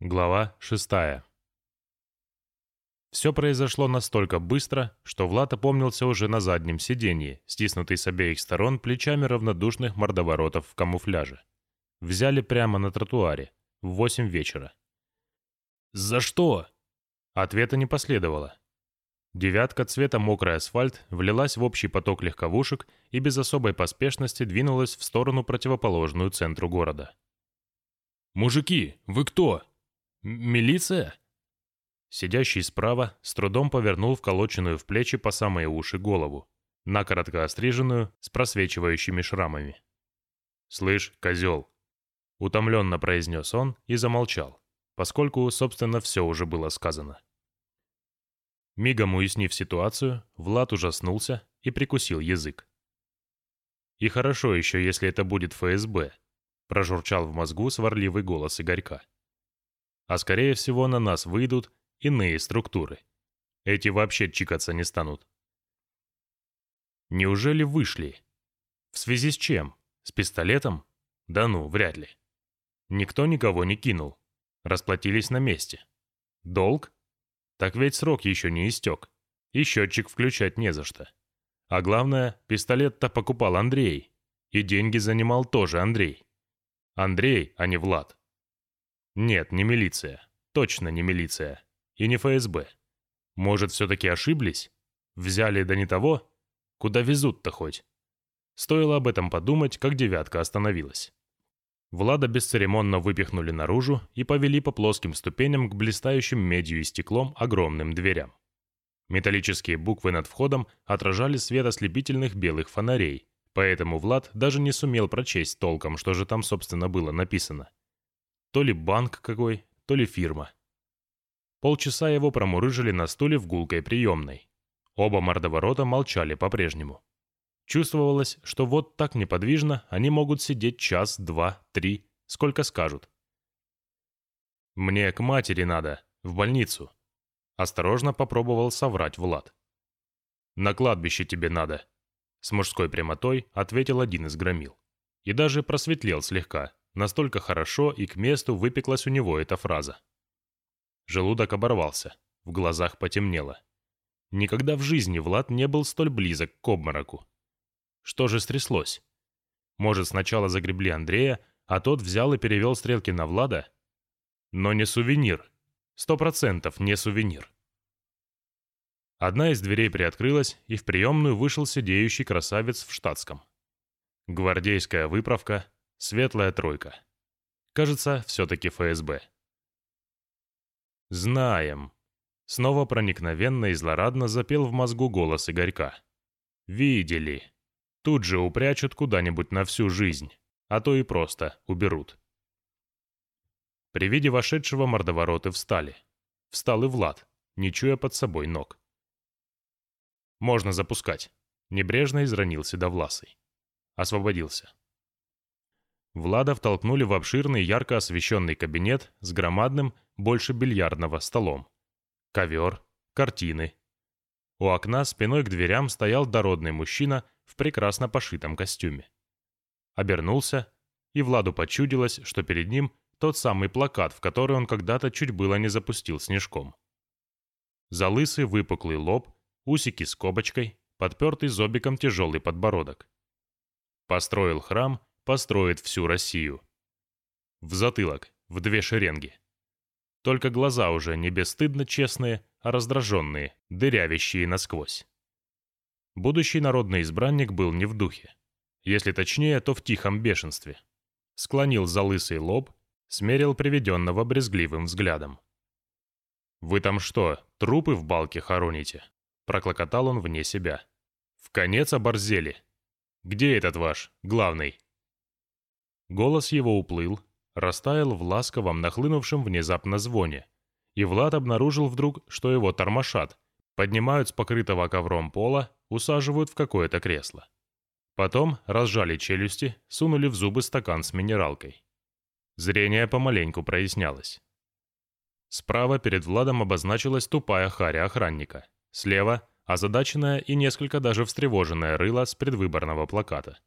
Глава шестая. Все произошло настолько быстро, что Влад опомнился уже на заднем сиденье, стиснутый с обеих сторон плечами равнодушных мордоворотов в камуфляже. Взяли прямо на тротуаре, в восемь вечера. «За что?» Ответа не последовало. Девятка цвета мокрый асфальт влилась в общий поток легковушек и без особой поспешности двинулась в сторону противоположную центру города. «Мужики, вы кто?» «Милиция?» Сидящий справа с трудом повернул вколоченную в плечи по самые уши голову, накоротко остриженную, с просвечивающими шрамами. «Слышь, козел!» — утомленно произнес он и замолчал, поскольку, собственно, все уже было сказано. Мигом уяснив ситуацию, Влад ужаснулся и прикусил язык. «И хорошо еще, если это будет ФСБ», — прожурчал в мозгу сварливый голос Игорька. А скорее всего на нас выйдут иные структуры. Эти вообще чикаться не станут. Неужели вышли? В связи с чем? С пистолетом? Да ну, вряд ли. Никто никого не кинул. Расплатились на месте. Долг? Так ведь срок еще не истек. И счетчик включать не за что. А главное, пистолет-то покупал Андрей. И деньги занимал тоже Андрей. Андрей, а не Влад. Нет, не милиция. Точно не милиция. И не ФСБ. Может, все-таки ошиблись? Взяли да не того? Куда везут-то хоть? Стоило об этом подумать, как девятка остановилась. Влада бесцеремонно выпихнули наружу и повели по плоским ступеням к блистающим медью и стеклом огромным дверям. Металлические буквы над входом отражали свет ослепительных белых фонарей, поэтому Влад даже не сумел прочесть толком, что же там, собственно, было написано. То ли банк какой, то ли фирма. Полчаса его промурыжили на стуле в гулкой приемной. Оба мордоворота молчали по-прежнему. Чувствовалось, что вот так неподвижно они могут сидеть час, два, три, сколько скажут. «Мне к матери надо, в больницу», — осторожно попробовал соврать Влад. «На кладбище тебе надо», — с мужской прямотой ответил один из громил. И даже просветлел слегка, Настолько хорошо и к месту выпеклась у него эта фраза. Желудок оборвался, в глазах потемнело. Никогда в жизни Влад не был столь близок к обмороку. Что же стряслось? Может, сначала загребли Андрея, а тот взял и перевел стрелки на Влада? Но не сувенир. Сто процентов не сувенир. Одна из дверей приоткрылась, и в приемную вышел сидеющий красавец в штатском. Гвардейская выправка, Светлая тройка. Кажется, все-таки ФСБ. «Знаем». Снова проникновенно и злорадно запел в мозгу голос Игорька. «Видели. Тут же упрячут куда-нибудь на всю жизнь, а то и просто уберут». При виде вошедшего мордовороты встали. Встал и Влад, не чуя под собой ног. «Можно запускать», — небрежно изранил Седовласый. Освободился. Влада втолкнули в обширный ярко освещенный кабинет с громадным, больше бильярдного, столом. Ковер, картины. У окна спиной к дверям стоял дородный мужчина в прекрасно пошитом костюме. Обернулся, и Владу почудилось, что перед ним тот самый плакат, в который он когда-то чуть было не запустил снежком. Залысый выпуклый лоб, усики с кобочкой, подпертый зобиком тяжелый подбородок. Построил храм построит всю Россию. В затылок, в две шеренги. Только глаза уже не бесстыдно честные, а раздраженные, дырявящие насквозь. Будущий народный избранник был не в духе. Если точнее, то в тихом бешенстве. Склонил за лысый лоб, смерил приведенного брезгливым взглядом. «Вы там что, трупы в балке хороните?» Проклокотал он вне себя. «В конец оборзели. Где этот ваш, главный?» Голос его уплыл, растаял в ласковом, нахлынувшем внезапно звоне. И Влад обнаружил вдруг, что его тормошат, поднимают с покрытого ковром пола, усаживают в какое-то кресло. Потом разжали челюсти, сунули в зубы стакан с минералкой. Зрение помаленьку прояснялось. Справа перед Владом обозначилась тупая харя охранника. Слева — озадаченная и несколько даже встревоженная рыла с предвыборного плаката.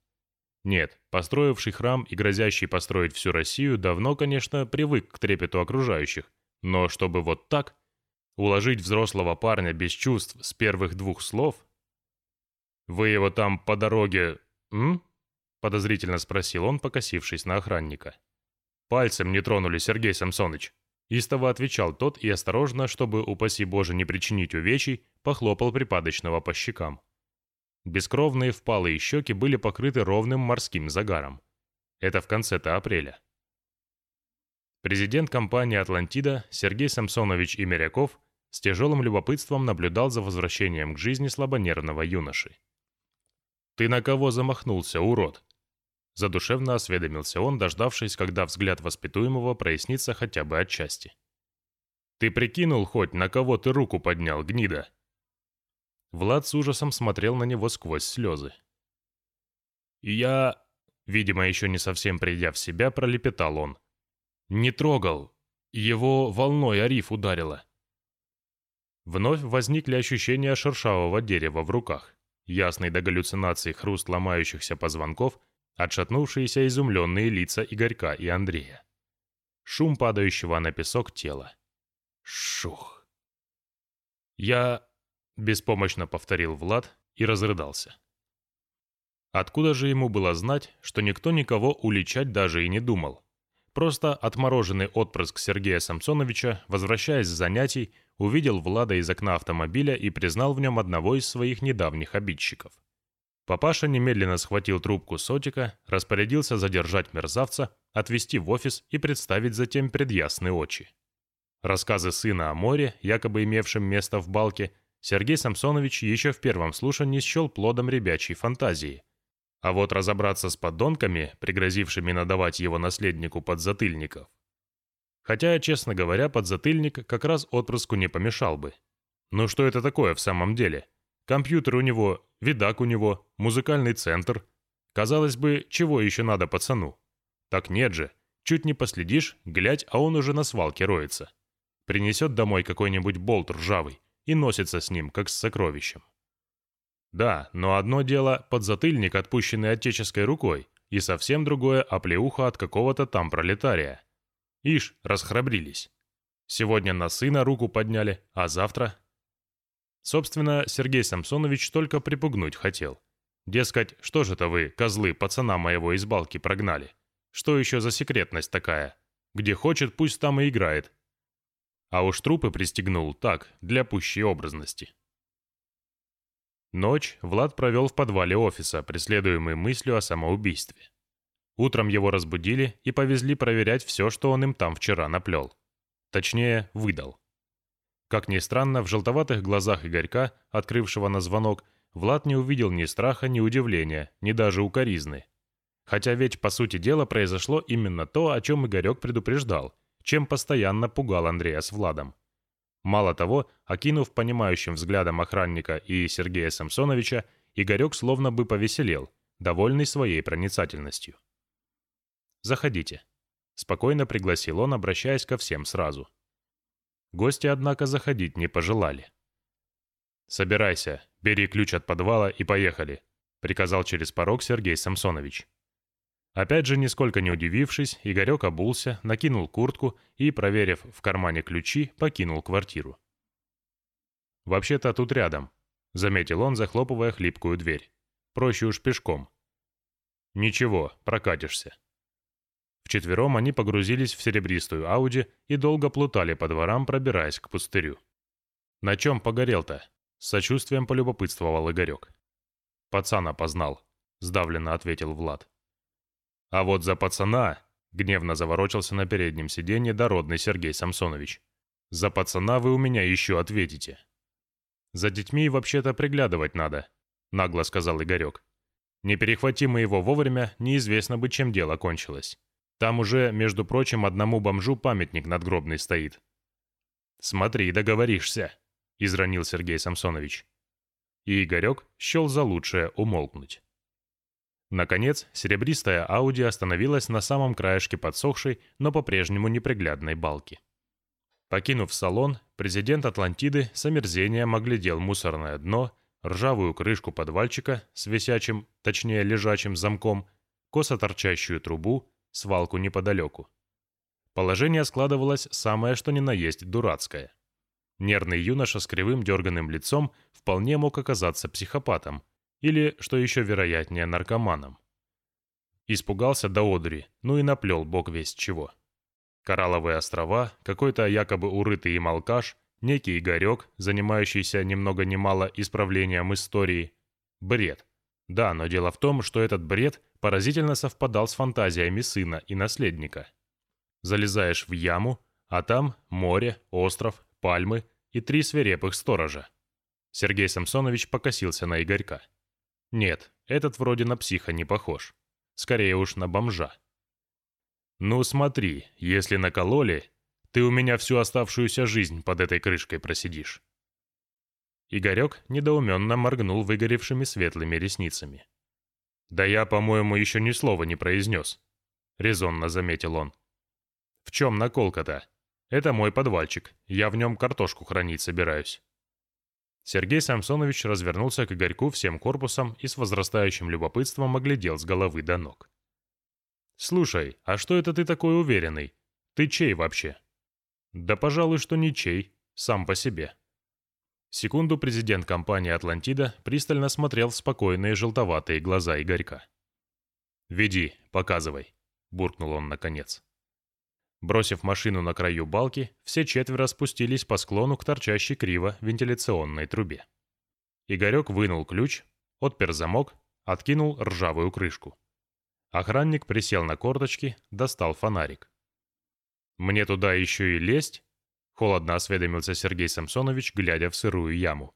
Нет, построивший храм и грозящий построить всю Россию давно, конечно, привык к трепету окружающих, но чтобы вот так уложить взрослого парня без чувств с первых двух слов? «Вы его там по дороге... м?» — подозрительно спросил он, покосившись на охранника. «Пальцем не тронули, Сергей Самсоныч». Истово отвечал тот и осторожно, чтобы, упаси Боже, не причинить увечий, похлопал припадочного по щекам. Бескровные впалые щеки были покрыты ровным морским загаром. Это в конце-то апреля. Президент компании «Атлантида» Сергей Самсонович Имеряков с тяжелым любопытством наблюдал за возвращением к жизни слабонервного юноши. «Ты на кого замахнулся, урод?» Задушевно осведомился он, дождавшись, когда взгляд воспитуемого прояснится хотя бы отчасти. «Ты прикинул хоть, на кого ты руку поднял, гнида?» Влад с ужасом смотрел на него сквозь слезы. «Я...» Видимо, еще не совсем придя в себя, пролепетал он. «Не трогал. Его волной Ариф ударила». Вновь возникли ощущения шершавого дерева в руках, ясный до галлюцинаций хруст ломающихся позвонков, отшатнувшиеся изумленные лица Игорька и Андрея. Шум падающего на песок тела. Шух. «Я...» Беспомощно повторил Влад и разрыдался. Откуда же ему было знать, что никто никого уличать даже и не думал? Просто отмороженный отпрыск Сергея Самсоновича, возвращаясь с занятий, увидел Влада из окна автомобиля и признал в нем одного из своих недавних обидчиков. Папаша немедленно схватил трубку сотика, распорядился задержать мерзавца, отвезти в офис и представить затем пред ясные очи. Рассказы сына о море, якобы имевшем место в балке, Сергей Самсонович еще в первом слушании счел плодом ребячей фантазии. А вот разобраться с подонками, пригрозившими надавать его наследнику подзатыльников. Хотя, честно говоря, подзатыльник как раз отпрыску не помешал бы. Ну что это такое в самом деле? Компьютер у него, видак у него, музыкальный центр. Казалось бы, чего еще надо пацану? Так нет же. Чуть не последишь, глядь, а он уже на свалке роется. Принесет домой какой-нибудь болт ржавый и носится с ним, как с сокровищем. Да, но одно дело подзатыльник, отпущенный отеческой рукой, и совсем другое оплеуха от какого-то там пролетария. Ишь, расхрабрились. Сегодня на сына руку подняли, а завтра... Собственно, Сергей Самсонович только припугнуть хотел. Дескать, что же это вы, козлы, пацана моего из балки прогнали? Что еще за секретность такая? Где хочет, пусть там и играет, а уж трупы пристегнул так, для пущей образности. Ночь Влад провел в подвале офиса, преследуемый мыслью о самоубийстве. Утром его разбудили и повезли проверять все, что он им там вчера наплел. Точнее, выдал. Как ни странно, в желтоватых глазах Игорька, открывшего на звонок, Влад не увидел ни страха, ни удивления, ни даже укоризны. Хотя ведь, по сути дела, произошло именно то, о чем Игорек предупреждал, чем постоянно пугал Андрея с Владом. Мало того, окинув понимающим взглядом охранника и Сергея Самсоновича, Игорек словно бы повеселел, довольный своей проницательностью. «Заходите», — спокойно пригласил он, обращаясь ко всем сразу. Гости, однако, заходить не пожелали. «Собирайся, бери ключ от подвала и поехали», — приказал через порог Сергей Самсонович. Опять же, нисколько не удивившись, Игорек обулся, накинул куртку и, проверив в кармане ключи, покинул квартиру. «Вообще-то тут рядом», — заметил он, захлопывая хлипкую дверь. «Проще уж пешком». «Ничего, прокатишься». Вчетвером они погрузились в серебристую Ауди и долго плутали по дворам, пробираясь к пустырю. «На чем погорел-то?» — с сочувствием полюбопытствовал Игорек. «Пацан опознал», — сдавленно ответил Влад. А вот за пацана гневно заворочился на переднем сиденье дородный Сергей Самсонович. За пацана вы у меня еще ответите. За детьми вообще-то приглядывать надо, нагло сказал Игорек. Не перехвати мы его вовремя, неизвестно бы, чем дело кончилось. Там уже, между прочим, одному бомжу памятник надгробный стоит. «Смотри, договоришься», — изранил Сергей Самсонович. И Игорек счел за лучшее умолкнуть. Наконец, серебристая Ауди остановилась на самом краешке подсохшей, но по-прежнему неприглядной балки. Покинув салон, президент Атлантиды с омерзением оглядел мусорное дно, ржавую крышку подвальчика с висячим, точнее лежачим замком, косо торчащую трубу, свалку неподалеку. Положение складывалось самое что ни на есть дурацкое. Нервный юноша с кривым дерганым лицом вполне мог оказаться психопатом или, что еще вероятнее, наркоманом. Испугался до одури, ну и наплел бог весть чего. Коралловые острова, какой-то якобы урытый им алкаш, некий Игорек, занимающийся ни много мало исправлением истории. Бред. Да, но дело в том, что этот бред поразительно совпадал с фантазиями сына и наследника. Залезаешь в яму, а там море, остров, пальмы и три свирепых сторожа. Сергей Самсонович покосился на Игорька. Нет, этот вроде на психа не похож. Скорее уж на бомжа. «Ну смотри, если накололи, ты у меня всю оставшуюся жизнь под этой крышкой просидишь». Игорек недоуменно моргнул выгоревшими светлыми ресницами. «Да я, по-моему, еще ни слова не произнес», — резонно заметил он. «В чем наколка-то? Это мой подвальчик, я в нем картошку хранить собираюсь». Сергей Самсонович развернулся к Игорьку всем корпусом и с возрастающим любопытством оглядел с головы до ног. «Слушай, а что это ты такой уверенный? Ты чей вообще?» «Да, пожалуй, что не чей, сам по себе». Секунду президент компании «Атлантида» пристально смотрел в спокойные желтоватые глаза Игорька. «Веди, показывай», — буркнул он наконец. Бросив машину на краю балки, все четверо спустились по склону к торчащей криво вентиляционной трубе. Игорек вынул ключ, отпер замок, откинул ржавую крышку. Охранник присел на корточки, достал фонарик. «Мне туда еще и лезть?» Холодно осведомился Сергей Самсонович, глядя в сырую яму.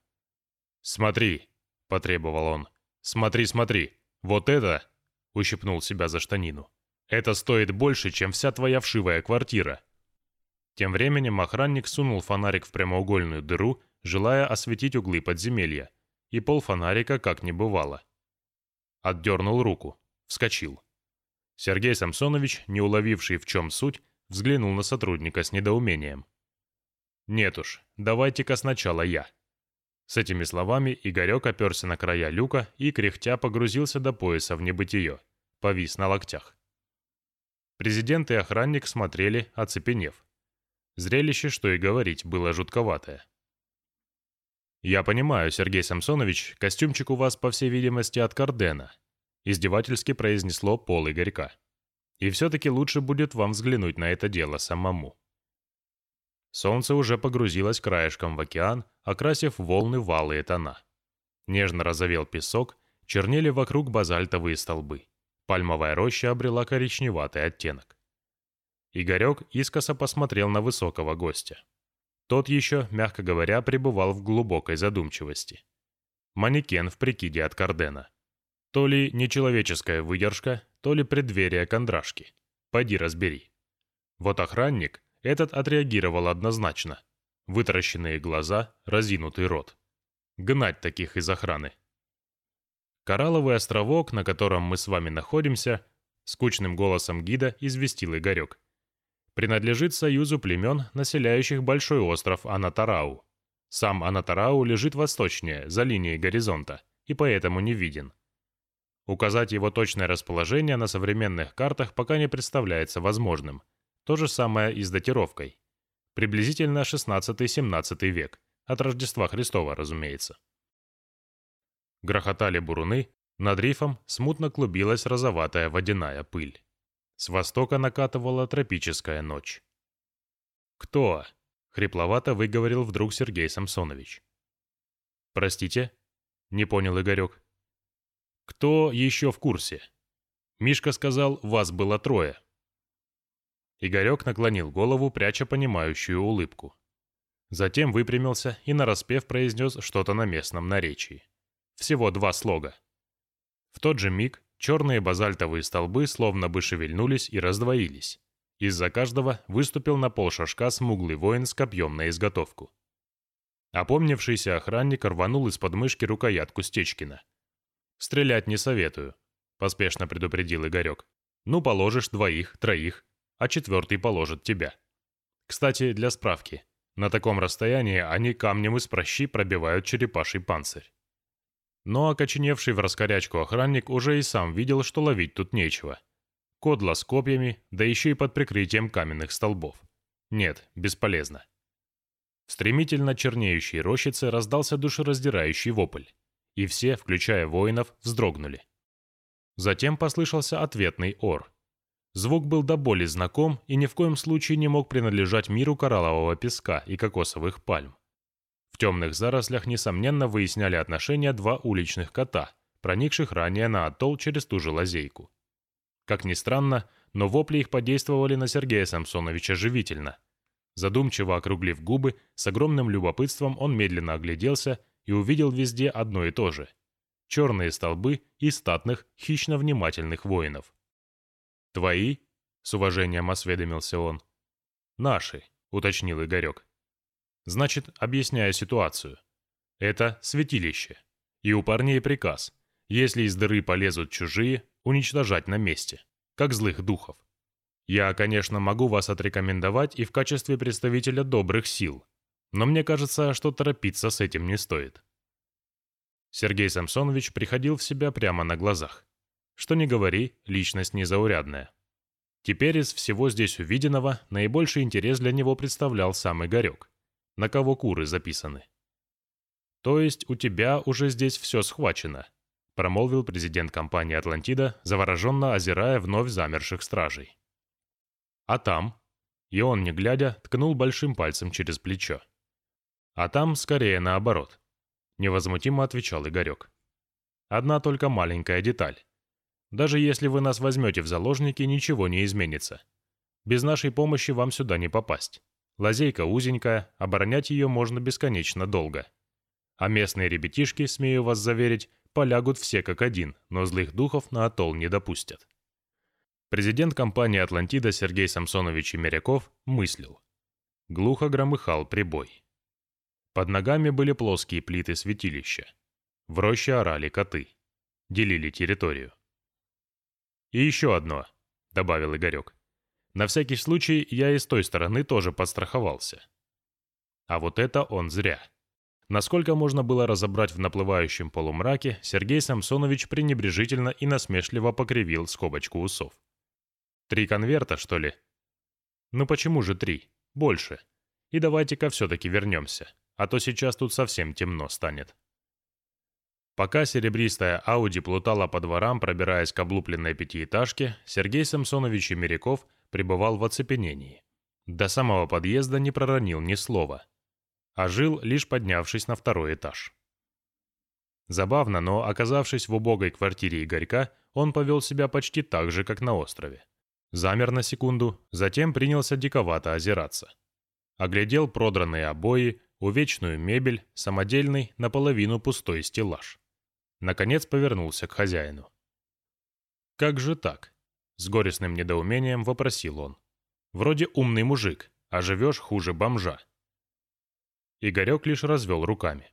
«Смотри!» — потребовал он. «Смотри, смотри! Вот это...» — ущипнул себя за штанину. «Это стоит больше, чем вся твоя вшивая квартира!» Тем временем охранник сунул фонарик в прямоугольную дыру, желая осветить углы подземелья, и пол фонарика как не бывало. Отдернул руку, вскочил. Сергей Самсонович, не уловивший в чем суть, взглянул на сотрудника с недоумением. «Нет уж, давайте-ка сначала я». С этими словами Игорек оперся на края люка и, кряхтя, погрузился до пояса в небытие, повис на локтях. Президент и охранник смотрели, оцепенев. Зрелище, что и говорить, было жутковатое. «Я понимаю, Сергей Самсонович, костюмчик у вас, по всей видимости, от Кардена», издевательски произнесло Пол Игорька. «И все-таки лучше будет вам взглянуть на это дело самому». Солнце уже погрузилось краешком в океан, окрасив волны в алые тона. Нежно разовел песок, чернели вокруг базальтовые столбы. Пальмовая роща обрела коричневатый оттенок. Игорек искоса посмотрел на высокого гостя. Тот еще, мягко говоря, пребывал в глубокой задумчивости. Манекен в прикиде от Кардена. То ли нечеловеческая выдержка, то ли преддверие кондрашки. Пойди разбери. Вот охранник, этот отреагировал однозначно. Вытаращенные глаза, разинутый рот. Гнать таких из охраны. Коралловый островок, на котором мы с вами находимся, скучным голосом гида известил Игорек. Принадлежит союзу племен, населяющих большой остров Анатарау. Сам Анатарау лежит восточнее, за линией горизонта, и поэтому не виден. Указать его точное расположение на современных картах пока не представляется возможным – то же самое и с датировкой. Приблизительно 16-17 век. От Рождества Христова, разумеется. Грохотали буруны, над рифом смутно клубилась розоватая водяная пыль. С востока накатывала тропическая ночь. «Кто?» — хрипловато выговорил вдруг Сергей Самсонович. «Простите?» — не понял Игорек. «Кто еще в курсе?» Мишка сказал, вас было трое. Игорек наклонил голову, пряча понимающую улыбку. Затем выпрямился и нараспев произнес что-то на местном наречии. Всего два слога. В тот же миг черные базальтовые столбы словно бы шевельнулись и раздвоились. Из-за каждого выступил на полшажка смуглый воин с копьем на изготовку. Опомнившийся охранник рванул из подмышки рукоятку Стечкина. «Стрелять не советую», — поспешно предупредил Игорек. «Ну, положишь двоих, троих, а четвертый положит тебя. Кстати, для справки, на таком расстоянии они камнем из прощи пробивают черепаший панцирь. Но окоченевший в раскорячку охранник уже и сам видел, что ловить тут нечего. Кодла с копьями, да еще и под прикрытием каменных столбов. Нет, бесполезно. В стремительно чернеющей рощице раздался душераздирающий вопль, и все, включая воинов, вздрогнули. Затем послышался ответный ор. Звук был до боли знаком и ни в коем случае не мог принадлежать миру кораллового песка и кокосовых пальм. В темных зарослях, несомненно, выясняли отношения два уличных кота, проникших ранее на атолл через ту же лазейку. Как ни странно, но вопли их подействовали на Сергея Самсоновича живительно. Задумчиво округлив губы, с огромным любопытством он медленно огляделся и увидел везде одно и то же. Черные столбы и статных, хищно внимательных воинов. «Твои?» — с уважением осведомился он. «Наши», — уточнил Игорек. «Значит, объясняя ситуацию. Это святилище. И у парней приказ. Если из дыры полезут чужие, уничтожать на месте, как злых духов. Я, конечно, могу вас отрекомендовать и в качестве представителя добрых сил, но мне кажется, что торопиться с этим не стоит. Сергей Самсонович приходил в себя прямо на глазах. Что ни говори, личность незаурядная. Теперь из всего здесь увиденного наибольший интерес для него представлял сам Игорек, на кого куры записаны. «То есть у тебя уже здесь все схвачено», промолвил президент компании «Атлантида», завороженно озирая вновь замерших стражей. А там? И он, не глядя, ткнул большим пальцем через плечо. А там скорее наоборот. Невозмутимо отвечал Игорек. Одна только маленькая деталь. Даже если вы нас возьмете в заложники, ничего не изменится. Без нашей помощи вам сюда не попасть. Лазейка узенькая, оборонять ее можно бесконечно долго. А местные ребятишки, смею вас заверить, полягут все как один, но злых духов на атолл не допустят. Президент компании «Атлантида» Сергей Самсонович Меряков мыслил. Глухо громыхал прибой. Под ногами были плоские плиты святилища. В роще орали коты. Делили территорию. «И еще одно», — добавил Игорек. «На всякий случай я и с той стороны тоже подстраховался». А вот это он зря. Насколько можно было разобрать в наплывающем полумраке, Сергей Самсонович пренебрежительно и насмешливо покривил скобочку усов. Три конверта, что ли? Ну почему же три? Больше. И давайте-ка все-таки вернемся, а то сейчас тут совсем темно станет. Пока серебристая Ауди плутала по дворам, пробираясь к облупленной пятиэтажке, Сергей Самсонович Емеряков пребывал в оцепенении. До самого подъезда не проронил ни слова, а жил, лишь поднявшись на второй этаж. Забавно, но оказавшись в убогой квартире Игорька, он повел себя почти так же, как на острове. Замер на секунду, затем принялся диковато озираться. Оглядел продранные обои, увечную мебель, самодельный, наполовину пустой стеллаж. Наконец повернулся к хозяину. «Как же так?» — с горестным недоумением вопросил он. «Вроде умный мужик, а живешь хуже бомжа». Игорек лишь развел руками.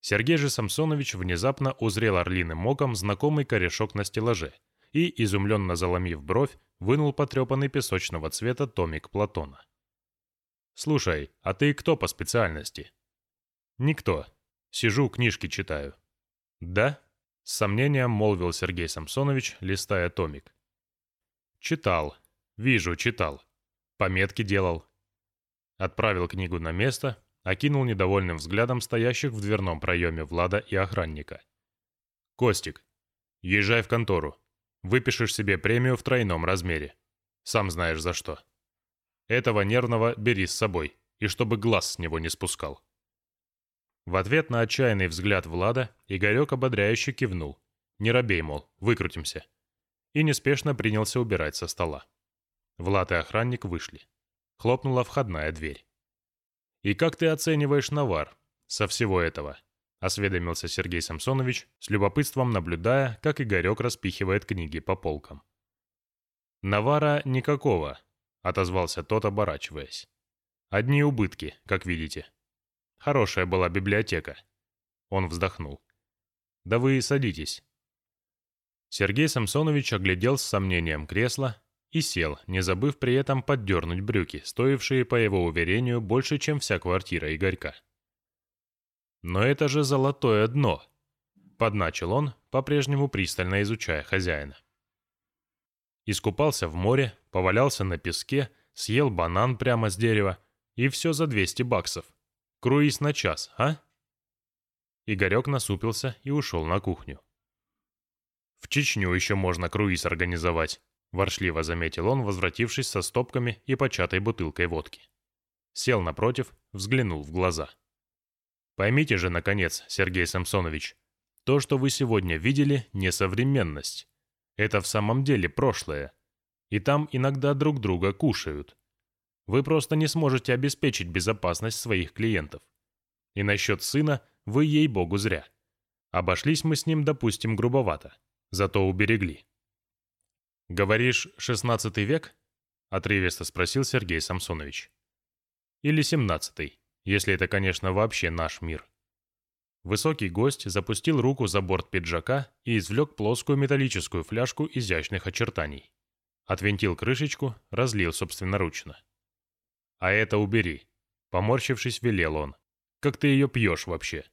Сергей же Самсонович внезапно узрел орлиным оком знакомый корешок на стеллаже и, изумленно заломив бровь, вынул потрепанный песочного цвета томик Платона. «Слушай, а ты кто по специальности?» «Никто. Сижу, книжки читаю». «Да?» — с сомнением молвил Сергей Самсонович, листая томик. «Читал. Вижу, читал. Пометки делал». Отправил книгу на место, окинул недовольным взглядом стоящих в дверном проеме Влада и охранника. «Костик, езжай в контору. Выпишешь себе премию в тройном размере. Сам знаешь за что. Этого нервного бери с собой, и чтобы глаз с него не спускал. В ответ на отчаянный взгляд Влада Игорек ободряюще кивнул. Не робей, мол, выкрутимся. И неспешно принялся убирать со стола. Влад и охранник вышли. Хлопнула входная дверь. «И как ты оцениваешь навар со всего этого?» — осведомился Сергей Самсонович, с любопытством наблюдая, как Игорек распихивает книги по полкам. «Навара никакого», — отозвался тот, оборачиваясь. «Одни убытки, как видите. Хорошая была библиотека». Он вздохнул. «Да вы садитесь». Сергей Самсонович оглядел с сомнением кресло и сел, не забыв при этом поддернуть брюки, стоившие, по его уверению, больше, чем вся квартира Игорька. Но это же золотое дно. Подначил он, по-прежнему пристально изучая хозяина. Искупался в море, повалялся на песке, съел банан прямо с дерева, и все за 200 баксов. Круиз на час, а? Игорек насупился и ушел на кухню. «В Чечню еще можно круиз организовать», — воршливо заметил он, возвратившись со стопками и початой бутылкой водки. Сел напротив, взглянул в глаза. «Поймите же, наконец, Сергей Самсонович, то, что вы сегодня видели, не современность. Это в самом деле прошлое. И там иногда друг друга кушают. Вы просто не сможете обеспечить безопасность своих клиентов. И насчет сына вы, ей-богу, зря. Обошлись мы с ним, допустим, грубовато. Зато уберегли. «Говоришь, шестнадцатый век?» — отрывисто спросил Сергей Самсонович. «Или семнадцатый, если это, конечно, вообще наш мир». Высокий гость запустил руку за борт пиджака и извлек плоскую металлическую фляжку изящных очертаний. Отвинтил крышечку, разлил собственноручно. «А это убери», — поморщившись, велел он. «Как ты ее пьешь вообще?»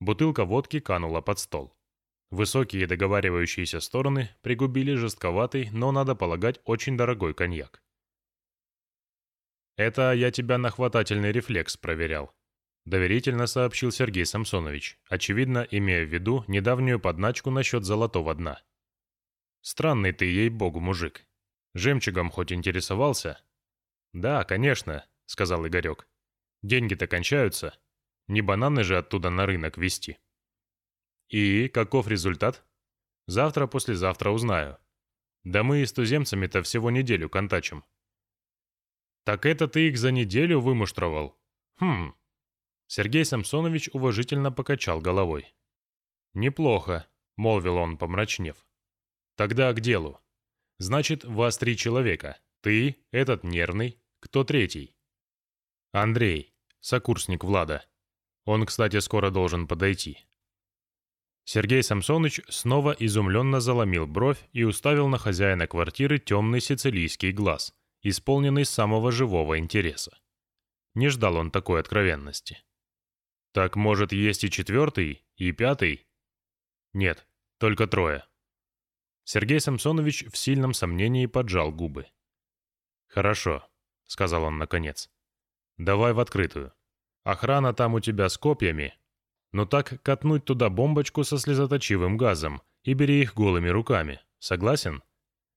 Бутылка водки канула под стол. Высокие договаривающиеся стороны пригубили жестковатый, но, надо полагать, очень дорогой коньяк. «Это я тебя на хватательный рефлекс проверял», — доверительно сообщил Сергей Самсонович, очевидно, имея в виду недавнюю подначку насчет золотого дна. «Странный ты, ей-богу, мужик. Жемчугом хоть интересовался?» «Да, конечно», — сказал Игорек. «Деньги-то кончаются. Не бананы же оттуда на рынок везти». И каков результат? Завтра-послезавтра узнаю. Да мы и с туземцами-то всего неделю контачим. Так это ты их за неделю вымуштровал? Хм. Сергей Самсонович уважительно покачал головой. Неплохо, молвил он, помрачнев. Тогда к делу. Значит, вас три человека. Ты, этот нервный, кто третий? Андрей, сокурсник Влада. Он, кстати, скоро должен подойти. Сергей Самсоныч снова изумленно заломил бровь и уставил на хозяина квартиры темный сицилийский глаз, исполненный самого живого интереса. Не ждал он такой откровенности. «Так, может, есть и четвертый, и пятый?» «Нет, только трое». Сергей Самсонович в сильном сомнении поджал губы. «Хорошо», — сказал он наконец. «Давай в открытую. Охрана там у тебя с копьями, но так катнуть туда бомбочку со слезоточивым газом и бери их голыми руками. Согласен?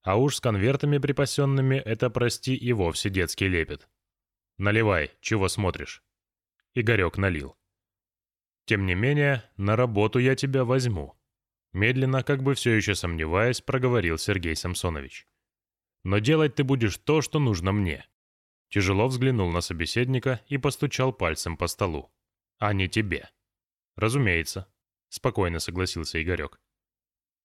А уж с конвертами припасенными это, прости, и вовсе детский лепет. Наливай, чего смотришь. Игорек налил. Тем не менее, на работу я тебя возьму. Медленно, как бы все еще сомневаясь, проговорил Сергей Самсонович. Но делать ты будешь то, что нужно мне. Тяжело взглянул на собеседника и постучал пальцем по столу. А не тебе. «Разумеется», — спокойно согласился Игорек.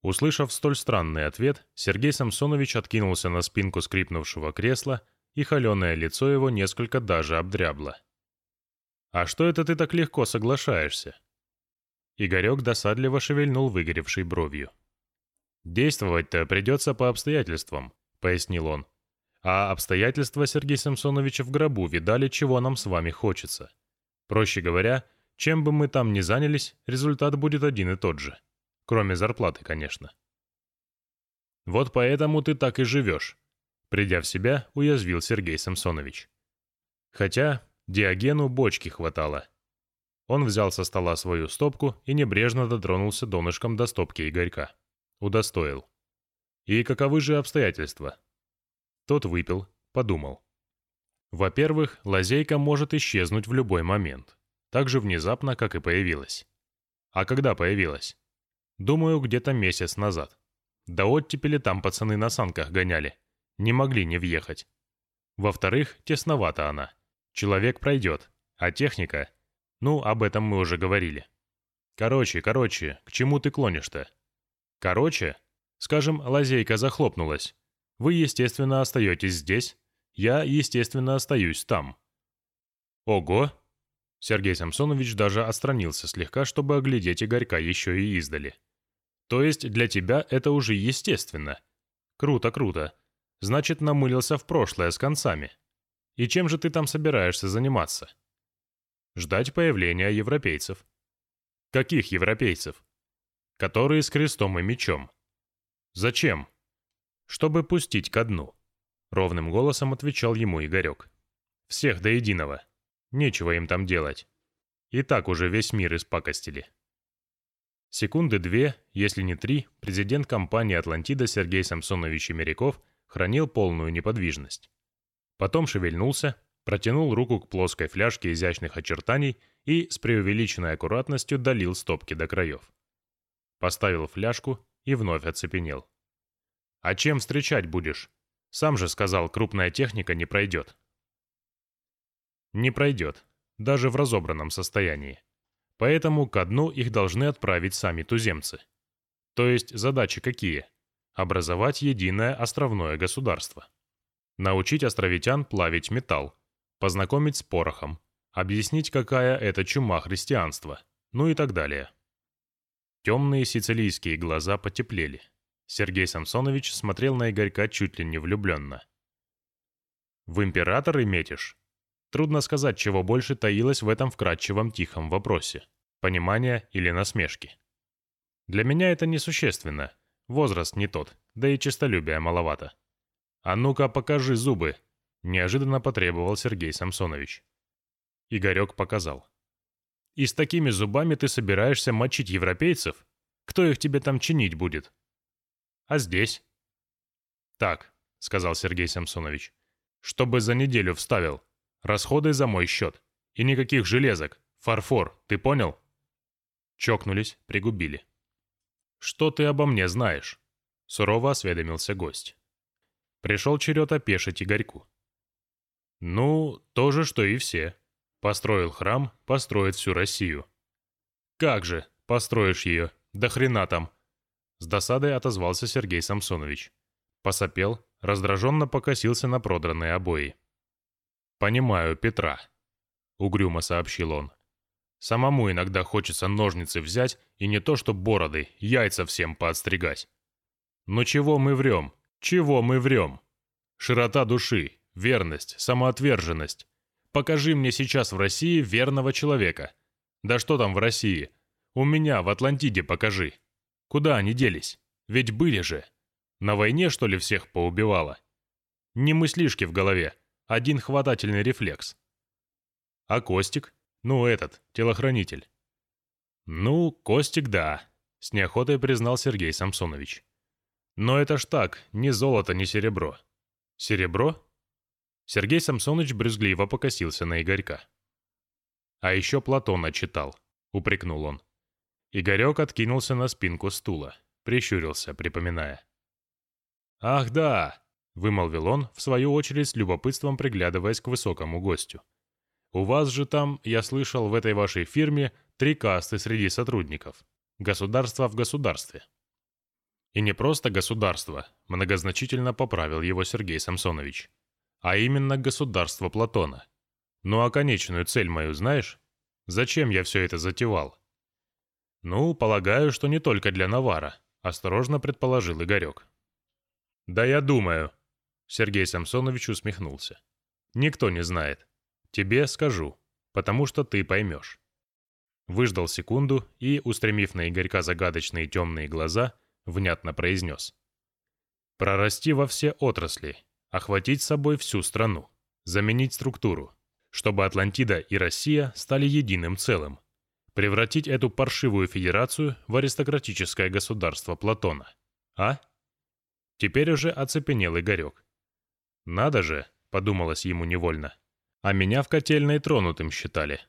Услышав столь странный ответ, Сергей Самсонович откинулся на спинку скрипнувшего кресла, и холеное лицо его несколько даже обдрябло. «А что это ты так легко соглашаешься?» Игорек досадливо шевельнул выгоревшей бровью. «Действовать-то придется по обстоятельствам», — пояснил он. «А обстоятельства Сергей Самсонович в гробу видали, чего нам с вами хочется. Проще говоря, чем бы мы там ни занялись, результат будет один и тот же. Кроме зарплаты, конечно. Вот поэтому ты так и живешь. Придя в себя, уязвил Сергей Самсонович. Хотя Диогену бочки хватало. Он взял со стола свою стопку и небрежно дотронулся донышком до стопки Игорька. Удостоил. И каковы же обстоятельства? Тот выпил, подумал. Во-первых, лазейка может исчезнуть в любой момент так же внезапно, как и появилась. А когда появилась? Думаю, где-то месяц назад. Да оттепели там пацаны на санках гоняли. Не могли не въехать. Во-вторых, тесновата она. Человек пройдет, а техника... Ну, об этом мы уже говорили. Короче, короче, к чему ты клонишь-то? Короче, скажем, лазейка захлопнулась. Вы, естественно, остаетесь здесь. Я, естественно, остаюсь там. Ого, Сергей Самсонович даже отстранился слегка, чтобы оглядеть Игорька еще и издали. «То есть для тебя это уже естественно?» «Круто, круто. Значит, намылился в прошлое с концами. И чем же ты там собираешься заниматься?» «Ждать появления европейцев». «Каких европейцев?» которые с крестом и мечом. Зачем? Чтобы пустить ко дну. Ровным голосом отвечал ему Игорек. Всех до единого. Нечего им там делать. И так уже весь мир испакостили. Секунды две, если не три, президент компании «Атлантида» Сергей Самсонович Емеряков хранил полную неподвижность. Потом шевельнулся, протянул руку к плоской фляжке изящных очертаний и с преувеличенной аккуратностью долил стопки до краев. Поставил фляжку и вновь оцепенел. «А чем встречать будешь? Сам же сказал, крупная техника не пройдет». Не пройдет, даже в разобранном состоянии. Поэтому ко дну их должны отправить сами туземцы. То есть задачи какие? Образовать единое островное государство. Научить островитян плавить металл, познакомить с порохом, объяснить, какая это чума христианства, ну и так далее. Темные сицилийские глаза потеплели. Сергей Самсонович смотрел на Игорька чуть ли не влюбленно. «В императоры метишь?» Трудно сказать, чего больше таилось в этом вкрадчивом тихом вопросе. Понимание или насмешки. Для меня это несущественно. Возраст не тот, да и честолюбия маловато. «А ну-ка, покажи зубы!» – неожиданно потребовал Сергей Самсонович. Игорек показал. «И с такими зубами ты собираешься мочить европейцев? Кто их тебе там чинить будет?» «А здесь?» «Так», — сказал Сергей Самсонович, — «чтобы за неделю вставил. Расходы за мой счет. И никаких железок. Фарфор, ты понял?» Чокнулись, пригубили. «Что ты обо мне знаешь?» Сурово осведомился гость. Пришел черед опешить Игорьку. «Ну, то же, что и все. Построил храм, построит всю Россию». «Как же, построишь ее? Да хрена там!» С досадой отозвался Сергей Самсонович. Посопел, раздраженно покосился на продранные обои. «Понимаю Петра», — угрюмо сообщил он. «Самому иногда хочется ножницы взять и не то что бороды, яйца всем поотстригать. Но чего мы врем? Чего мы врем? Широта души, верность, самоотверженность. Покажи мне сейчас в России верного человека. Да что там в России? У меня в Атлантиде покажи. Куда они делись? Ведь были же. На войне, что ли, всех поубивало? Не мыслишки в голове, один хватательный рефлекс. А Костик? Ну, этот, телохранитель. Ну, Костик, да, с неохотой признал Сергей Самсонович. Но это ж так, ни золото, ни серебро. Серебро? Сергей Самсонович брюзгливо покосился на Игорька. А еще Платона читал, упрекнул он. Игорек откинулся на спинку стула, прищурился, припоминая. «Ах да, — вымолвил он, в свою очередь с любопытством приглядываясь к высокому гостю. «У вас же там, я слышал, в этой вашей фирме три касты среди сотрудников. Государство в государстве». «И не просто государство», — многозначительно поправил его Сергей Самсонович, «а именно государство Платона. Ну а конечную цель мою знаешь? Зачем я все это затевал?» «Ну, полагаю, что не только для Навара», — осторожно предположил Игорек. «Да я думаю», Сергей Самсонович усмехнулся. «Никто не знает. Тебе скажу, потому что ты поймешь». Выждал секунду и, устремив на Игорька загадочные темные глаза, внятно произнес. «Прорасти во все отрасли, охватить собой всю страну, заменить структуру, чтобы Атлантида и Россия стали единым целым, превратить эту паршивую федерацию в аристократическое государство Платона. А?» Теперь уже оцепенел Игорек. «Надо же», — подумалось ему невольно. «А меня в котельной тронутым считали».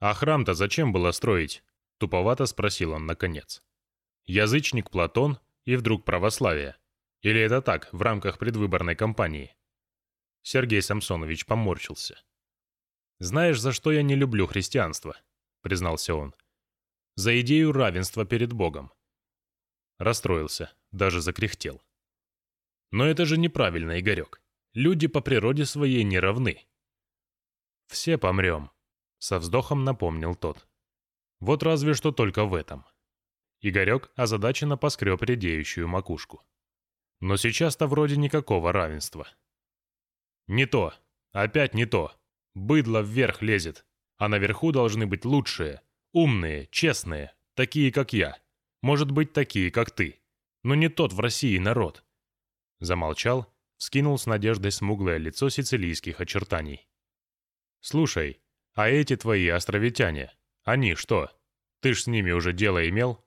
«А храм-то зачем было строить?» — туповато спросил он наконец. «Язычник Платон и вдруг православие? Или это так, в рамках предвыборной кампании?» Сергей Самсонович поморщился. «Знаешь, за что я не люблю христианство?» — признался он. «За идею равенства перед Богом». Расстроился, даже закряхтел. Но это же неправильно, Игорек. Люди по природе своей не равны. Все помрем, со вздохом напомнил тот. Вот разве что только в этом. Игорек озадаченно поскреб редеющую макушку. Но сейчас-то вроде никакого равенства. Не то. Опять не то. Быдло вверх лезет. А наверху должны быть лучшие, умные, честные, такие как я. Может быть, такие, как ты. Но не тот в России народ». Замолчал, скинул с надеждой смуглое лицо сицилийских очертаний. «Слушай, а эти твои островитяне, они что? Ты ж с ними уже дело имел?»